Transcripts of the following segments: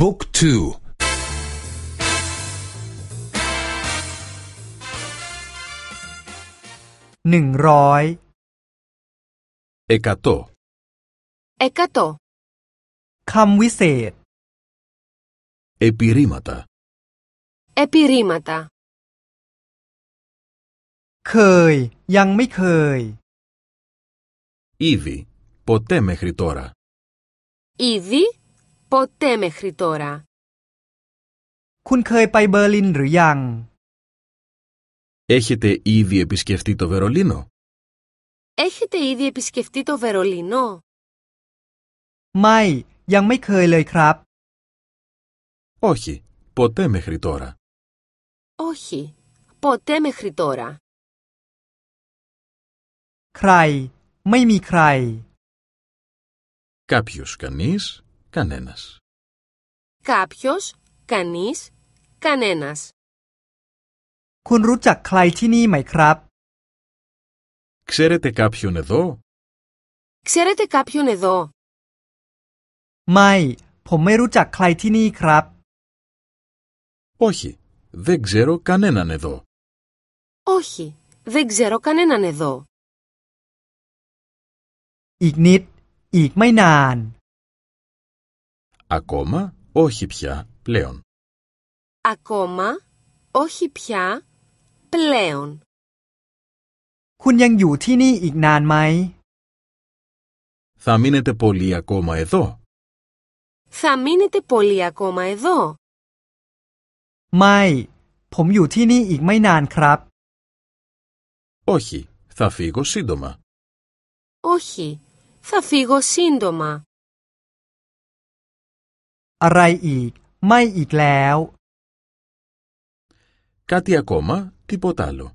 บุ๊กทูหนึ่งร้อย เอกาโต Εκατό. คำวิเศษ เอปิริมาตา Επιρρήματα. เคย ยังไม่เคย ήδη ποτέ μέχρι τώρα Ήδη. Ποτέ μέχρι τώρα. คุณเคยไปเบอร์ลินหรือยัง έχετε ήδη επισκεφτεί το Βερολίνο Έχετε ήδη επισκεφτεί το Βερολίνο. ไม่ ยังไม่เคยเลยครับ όχι ποτέ μέχρι τώρα Όχι. Ποτέ μέχρι τώρα. ใคร ไม่มีใคร κάποιος κανείς κανένας Κάποιος. Κανείς. Κανένας. คุณรู้จักใครที่นี่ไหมครับ ξέρετε κάποιον εδώ Ξέρετε κάποιον εδώ. ไม่ ผมไม่รู้จักใครที่นี่ครับ όχι δεν ξέρω κανέναν εδώ Όχι. Δεν ξέρω κανέναν εδώ. อีกนิด อีกไม่นาน ακόμα όχι πια πλέον Ακόμα. Όχι πια. Πλέον. คุณยังอยู่ที่นี่อีกนานไหม θα μείνετε πολύ ακόμα εδώ Θα μείνετε πολύ ακόμα εδώ. ไม่ ผมอยู่ที่นี่อีกไม่นานครับ όχι θα φύγω σύντομα Όχι. Θα φύγω σύντομα. อะไรอีก ไม่อีกแล้ว κάτι ακόμα τίποτα άλλο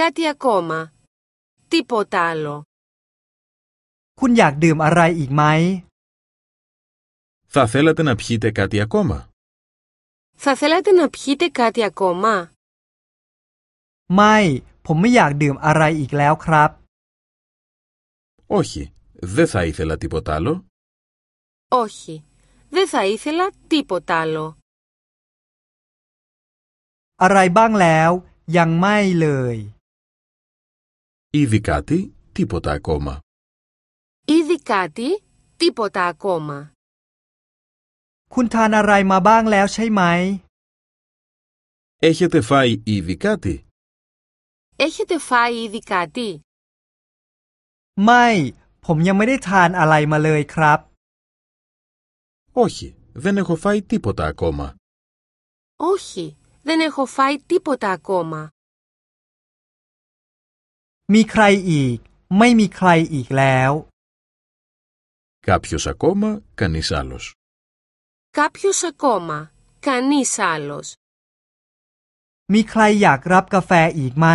Κάτι ακόμα. Τίποτα άλλο. คุณอยากดื่มอะไรอีกไหม θα θέλατε να πιείτε κάτι ακόμα Θα θέλατε να πιείτε κάτι ακόμα. ไม่ ผมไม่อยากดื่มอะไรอีกแล้วครับ όχι δεν θα ήθελα τίποτα άλλο Όχι. Δεν θα ήθελα τίποτα άλλο. อะไรบ้างแล้ว ยังไม่เลย ήδη κάτι τίποτα ακόμα Ήδη κάτι. Τίποτα ακόμα. คุณทานอะไรมาบ้างแล้วใช่ไหม έχετε φάει ήδη κάτι Έχετε φάει ήδη κάτι. ไม่ ผมยังไม่ได้ทานอะไรมาเลยครับ όχι δεν έχω φάει τίποτα ακόμα Όχι. Δεν έχω φάει τίποτα ακόμα. มีใครอีก ไม่มีใครอีกแล้ว κάποιος ακόμα κανείς άλλος Κάποιος ακόμα. Κανείς άλλος. มีใครอยากรับกาแฟอีกไหม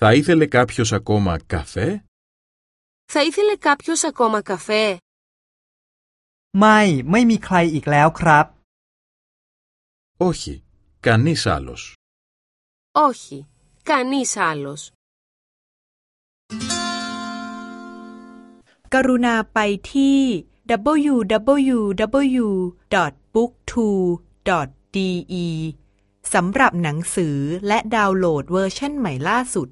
θα ήθελε κάποιος ακόμα καφέ Θα ήθελε κάποιος ακόμα καφέ. ไม่ ไม่มีใครอีกแล้วครับ όχι κανείς άλλος Όχι. Κανείς άλλος. กรุณาไปที่ www.booktwo.de สำหรับหนังสือและดาวน์โหลดเวอร์ชันใหม่ล่าสุด